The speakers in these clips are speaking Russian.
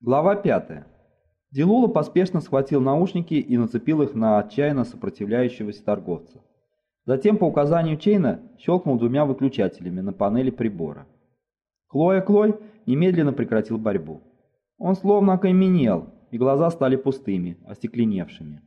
Глава 5. Дилула поспешно схватил наушники и нацепил их на отчаянно сопротивляющегося торговца. Затем по указанию Чейна щелкнул двумя выключателями на панели прибора. Клоя Клой немедленно прекратил борьбу. Он словно окаменел, и глаза стали пустыми, остекленевшими.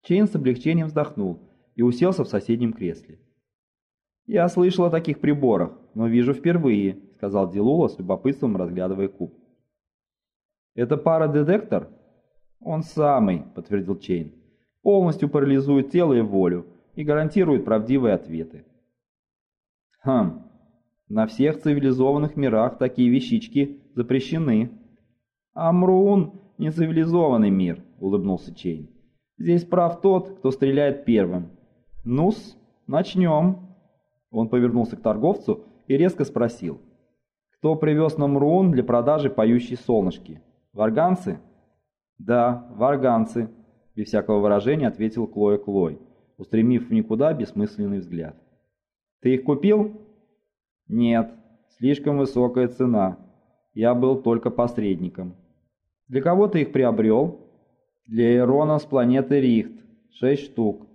Чейн с облегчением вздохнул и уселся в соседнем кресле. «Я слышал о таких приборах, но вижу впервые», — сказал Дилула с любопытством, разглядывая куб. «Это парадетектор?» «Он самый», — подтвердил Чейн. «Полностью парализует тело и волю и гарантирует правдивые ответы». «Хм, на всех цивилизованных мирах такие вещички запрещены». «Амрун — не цивилизованный мир», — улыбнулся Чейн. «Здесь прав тот, кто стреляет первым». «Ну-с, начнем». Он повернулся к торговцу и резко спросил. «Кто привез нам Руун для продажи поющей солнышки?» «Варганцы?» «Да, варганцы», — без всякого выражения ответил Клоя Клой, устремив в никуда бессмысленный взгляд. «Ты их купил?» «Нет, слишком высокая цена. Я был только посредником». «Для кого ты их приобрел?» «Для Ирона с планеты Рихт. Шесть штук.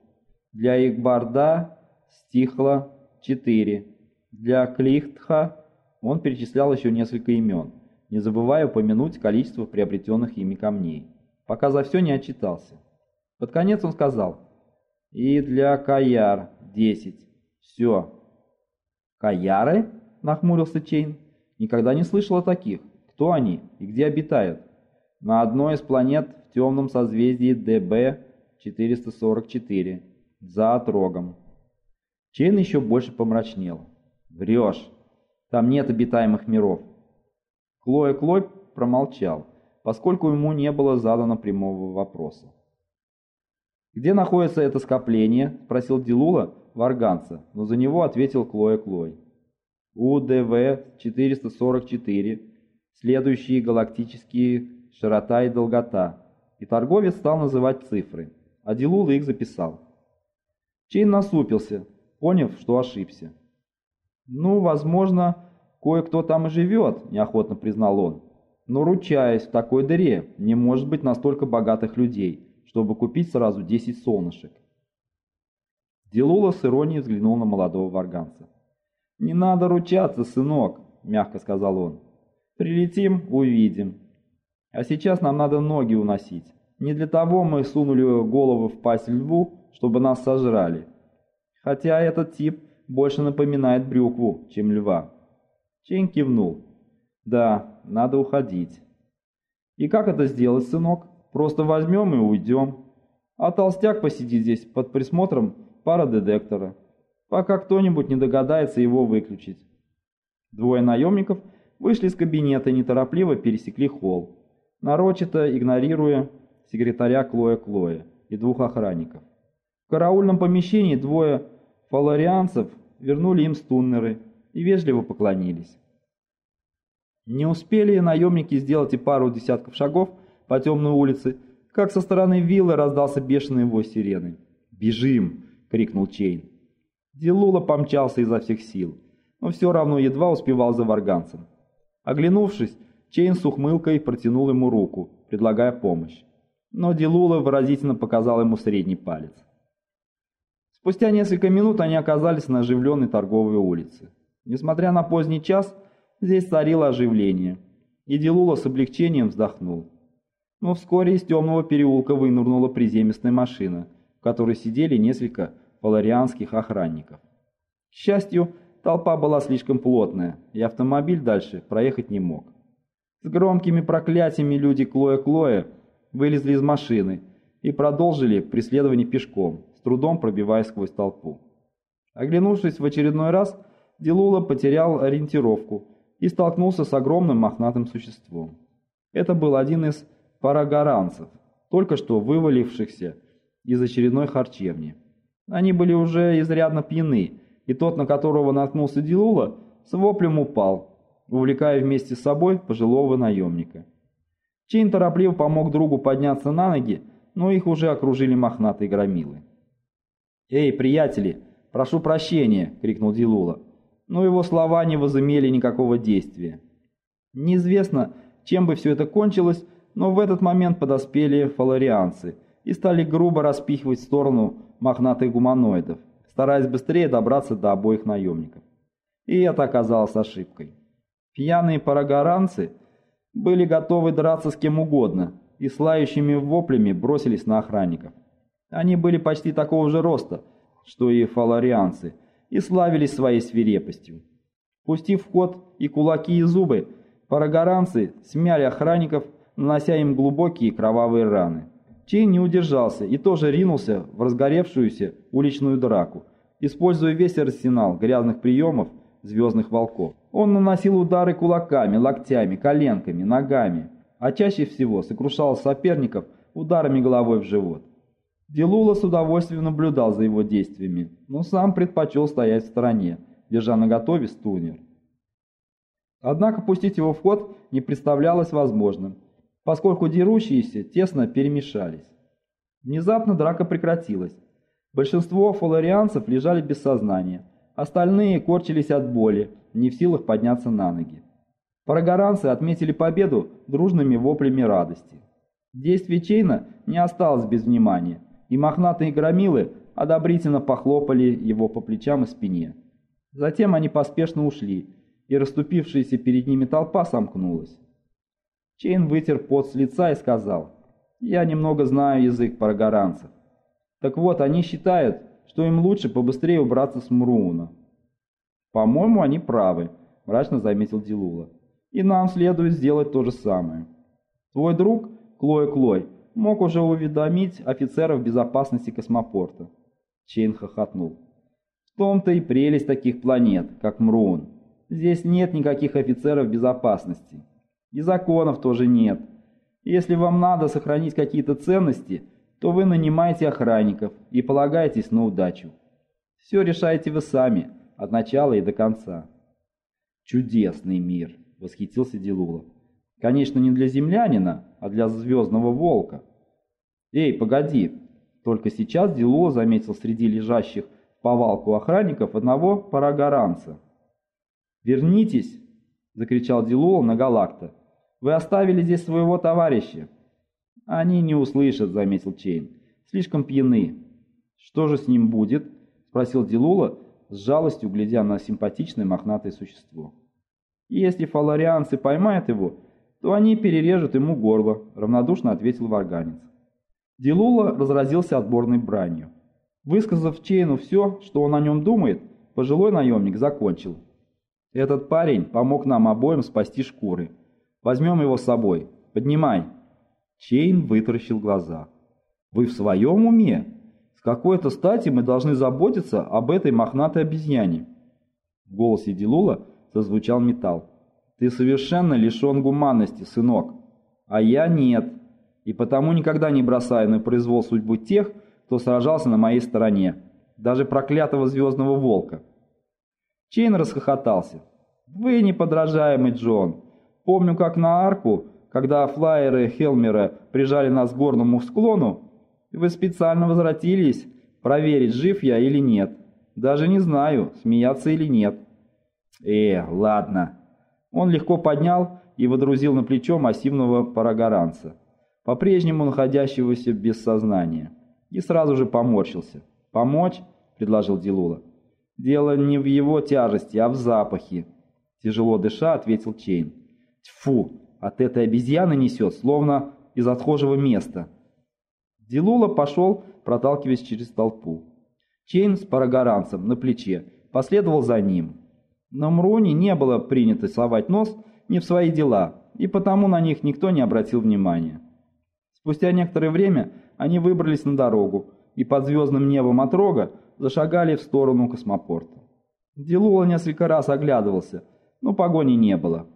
Для Игбарда Стихла четыре. Для Клихтха...» Он перечислял еще несколько имен не забывая упомянуть количество приобретенных ими камней, пока за все не отчитался. Под конец он сказал, «И для Каяр десять. Все». «Каяры?» — нахмурился Чейн. «Никогда не слышал о таких. Кто они и где обитают?» «На одной из планет в темном созвездии ДБ-444, за отрогом». Чейн еще больше помрачнел. «Врешь. Там нет обитаемых миров. Клоя Клой промолчал, поскольку ему не было задано прямого вопроса. «Где находится это скопление?» – спросил Дилула варганца, но за него ответил Клоя Клой. УДВ-444, следующие галактические широта и долгота, и торговец стал называть цифры, а Дилула их записал. Чейн насупился, поняв, что ошибся. «Ну, возможно, Кое-кто там и живет, неохотно признал он. Но ручаясь, в такой дыре не может быть настолько богатых людей, чтобы купить сразу 10 солнышек. Делула с иронией взглянул на молодого варганца. «Не надо ручаться, сынок», — мягко сказал он. «Прилетим — увидим. А сейчас нам надо ноги уносить. Не для того мы сунули голову в пасть льву, чтобы нас сожрали. Хотя этот тип больше напоминает брюкву, чем льва». Чейн кивнул. «Да, надо уходить». «И как это сделать, сынок? Просто возьмем и уйдем. А толстяк посидит здесь под присмотром парадетектора, пока кто-нибудь не догадается его выключить». Двое наемников вышли из кабинета и неторопливо пересекли холл, нарочито игнорируя секретаря Клоя Клоя и двух охранников. В караульном помещении двое фаларианцев вернули им стуннеры и вежливо поклонились. Не успели наемники сделать и пару десятков шагов по темной улице, как со стороны виллы раздался бешеный вой сирены. «Бежим!» — крикнул Чейн. Дилула помчался изо всех сил, но все равно едва успевал за варганцем. Оглянувшись, Чейн с ухмылкой протянул ему руку, предлагая помощь. Но Дилула выразительно показал ему средний палец. Спустя несколько минут они оказались на оживленной торговой улице. Несмотря на поздний час, здесь царило оживление, и Делула с облегчением вздохнул. Но вскоре из темного переулка вынырнула приземистая машина, в которой сидели несколько паларианских охранников. К счастью, толпа была слишком плотная, и автомобиль дальше проехать не мог. С громкими проклятиями люди Клоя-Клоя вылезли из машины и продолжили преследование пешком, с трудом пробиваясь сквозь толпу. Оглянувшись в очередной раз, Дилула потерял ориентировку и столкнулся с огромным мохнатым существом. Это был один из парагоранцев, только что вывалившихся из очередной харчевни. Они были уже изрядно пьяны, и тот, на которого наткнулся Дилула, с воплем упал, увлекая вместе с собой пожилого наемника. Чейн торопливо помог другу подняться на ноги, но их уже окружили мохнатые громилы. «Эй, приятели, прошу прощения!» — крикнул Дилула но его слова не возымели никакого действия. Неизвестно, чем бы все это кончилось, но в этот момент подоспели фаларианцы и стали грубо распихивать в сторону мохнатых гуманоидов, стараясь быстрее добраться до обоих наемников. И это оказалось ошибкой. Пьяные парагоранцы были готовы драться с кем угодно и с лающими воплями бросились на охранников. Они были почти такого же роста, что и фаларианцы, и славились своей свирепостью. Пустив в ход и кулаки, и зубы, парагоранцы смяли охранников, нанося им глубокие кровавые раны. Чейн не удержался и тоже ринулся в разгоревшуюся уличную драку, используя весь арсенал грязных приемов звездных волков. Он наносил удары кулаками, локтями, коленками, ногами, а чаще всего сокрушал соперников ударами головой в живот. Делула с удовольствием наблюдал за его действиями, но сам предпочел стоять в стороне, держа наготове стунер. Однако пустить его в ход не представлялось возможным, поскольку дерущиеся тесно перемешались. Внезапно драка прекратилась. Большинство фаларианцев лежали без сознания, остальные корчились от боли, не в силах подняться на ноги. Парагоранцы отметили победу дружными воплями радости. Действие Чейна не осталось без внимания, и мохнатые громилы одобрительно похлопали его по плечам и спине. Затем они поспешно ушли, и расступившаяся перед ними толпа сомкнулась. Чейн вытер пот с лица и сказал, «Я немного знаю язык парагоранцев. Так вот, они считают, что им лучше побыстрее убраться с Мрууна». «По-моему, они правы», — мрачно заметил Дилула. «И нам следует сделать то же самое. Твой друг, Клой Клой, мог уже уведомить офицеров безопасности космопорта». Чейн хохотнул. «В том-то и прелесть таких планет, как Мруун. Здесь нет никаких офицеров безопасности. И законов тоже нет. Если вам надо сохранить какие-то ценности, то вы нанимаете охранников и полагаетесь на удачу. Все решаете вы сами, от начала и до конца. «Чудесный мир!» — восхитился Дилула. «Конечно, не для землянина, а для звездного волка». «Эй, погоди!» Только сейчас Дилула заметил среди лежащих повалку охранников одного парагоранца. «Вернитесь!» — закричал Дилула на Галакта. Вы оставили здесь своего товарища». «Они не услышат», — заметил Чейн. «Слишком пьяны». «Что же с ним будет?» — спросил Дилула, с жалостью глядя на симпатичное мохнатое существо. «Если фаларианцы поймают его, то они перережут ему горло», — равнодушно ответил варганец. Дилула разразился отборной бранью. Высказав Чейну все, что он о нем думает, пожилой наемник закончил. «Этот парень помог нам обоим спасти шкуры. Возьмем его с собой. Поднимай». Чейн вытаращил глаза. «Вы в своем уме? С какой-то стати мы должны заботиться об этой мохнатой обезьяне?» В голосе Дилула зазвучал металл. «Ты совершенно лишен гуманности, сынок. А я нет. И потому никогда не бросаю на произвол судьбу тех, кто сражался на моей стороне. Даже проклятого звездного волка». Чейн расхохотался. «Вы неподражаемый Джон. Помню, как на арку, когда флайеры Хелмера прижали нас к горному склону, вы специально возвратились проверить, жив я или нет. Даже не знаю, смеяться или нет. Э, ладно. Он легко поднял и водрузил на плечо массивного парагоранца, по-прежнему находящегося без сознания, и сразу же поморщился. «Помочь?» — предложил Дилула. «Дело не в его тяжести, а в запахе», — тяжело дыша ответил Чейн. Тьфу, от этой обезьяны несет, словно из отхожего места. Дилула пошел, проталкиваясь через толпу. Чейн с парагоранцем на плече последовал за ним. На Мроне не было принято совать нос не в свои дела, и потому на них никто не обратил внимания. Спустя некоторое время они выбрались на дорогу и под звездным небом отрога зашагали в сторону космопорта. Дилула несколько раз оглядывался, но погони не было.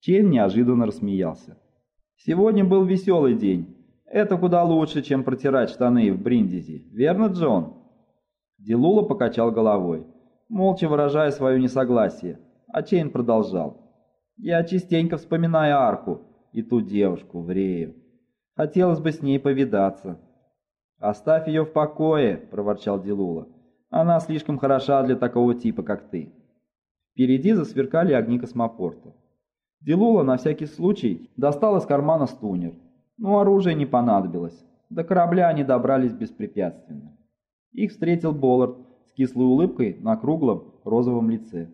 Чейн неожиданно рассмеялся. «Сегодня был веселый день. Это куда лучше, чем протирать штаны в Бриндизи. Верно, Джон?» Дилула покачал головой, молча выражая свое несогласие, а Чейн продолжал. «Я частенько вспоминаю арку и ту девушку, Врею. Хотелось бы с ней повидаться». «Оставь ее в покое», — проворчал Дилула. «Она слишком хороша для такого типа, как ты». Впереди засверкали огни космопорта. Дилула на всякий случай достал из кармана стунер, но оружие не понадобилось. До корабля они добрались беспрепятственно. Их встретил Боллард кислой улыбкой на круглом розовом лице.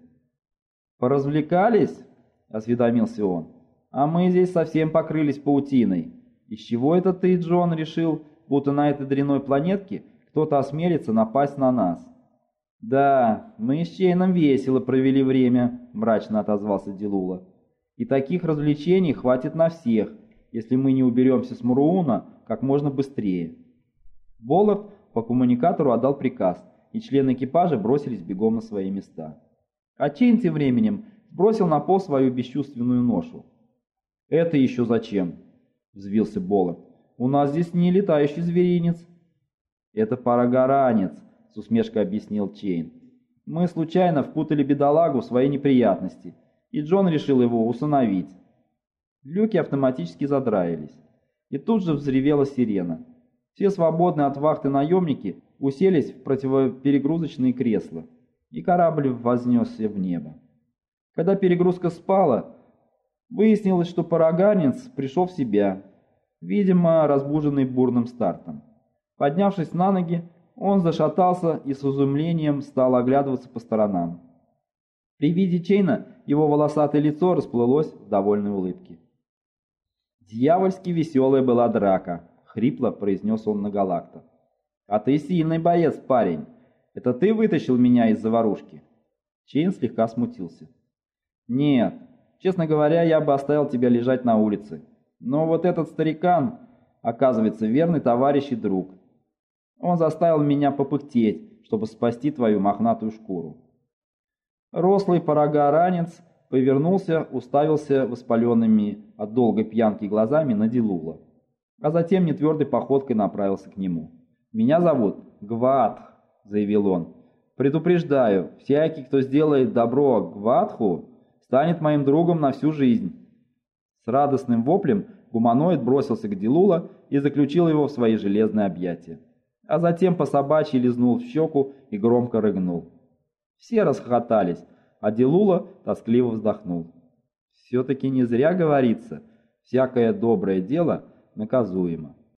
«Поразвлекались?» – осведомился он. «А мы здесь совсем покрылись паутиной. Из чего это ты, Джон, решил, будто на этой дряной планетке кто-то осмелится напасть на нас?» «Да, мы с Чейном весело провели время», – мрачно отозвался Дилула. «И таких развлечений хватит на всех, если мы не уберемся с Мурууна как можно быстрее». Боллард по коммуникатору отдал приказ, и члены экипажа бросились бегом на свои места. А Чейн тем временем сбросил на пол свою бесчувственную ношу. «Это еще зачем?» – взвился Боллард. «У нас здесь не летающий зверинец». «Это парагоранец», — с усмешкой объяснил Чейн. «Мы случайно впутали бедолагу в свои неприятности, и Джон решил его усыновить». Люки автоматически задраились, и тут же взревела сирена. Все свободные от вахты наемники уселись в противоперегрузочные кресла, и корабль вознесся в небо. Когда перегрузка спала, выяснилось, что параганец пришел в себя, видимо, разбуженный бурным стартом. Поднявшись на ноги, он зашатался и с изумлением стал оглядываться по сторонам. При виде Чейна его волосатое лицо расплылось в довольной улыбке. «Дьявольски веселая была драка», — хрипло произнес он на Галакта. «А ты сильный боец, парень. Это ты вытащил меня из заварушки?» Чейн слегка смутился. «Нет, честно говоря, я бы оставил тебя лежать на улице. Но вот этот старикан, оказывается, верный товарищ и друг. Он заставил меня попыхтеть, чтобы спасти твою мохнатую шкуру. Рослый порога-ранец повернулся, уставился воспаленными от долгой пьянки глазами на Дилула, а затем нетвердой походкой направился к нему. «Меня зовут Гватх», — заявил он. «Предупреждаю, всякий, кто сделает добро Гватху, станет моим другом на всю жизнь». С радостным воплем гуманоид бросился к Дилула и заключил его в свои железные объятия а затем по собачьи лизнул в щеку и громко рыгнул. Все расхохотались, а Делула тоскливо вздохнул. Все-таки не зря говорится, всякое доброе дело Como é que casou, irmã?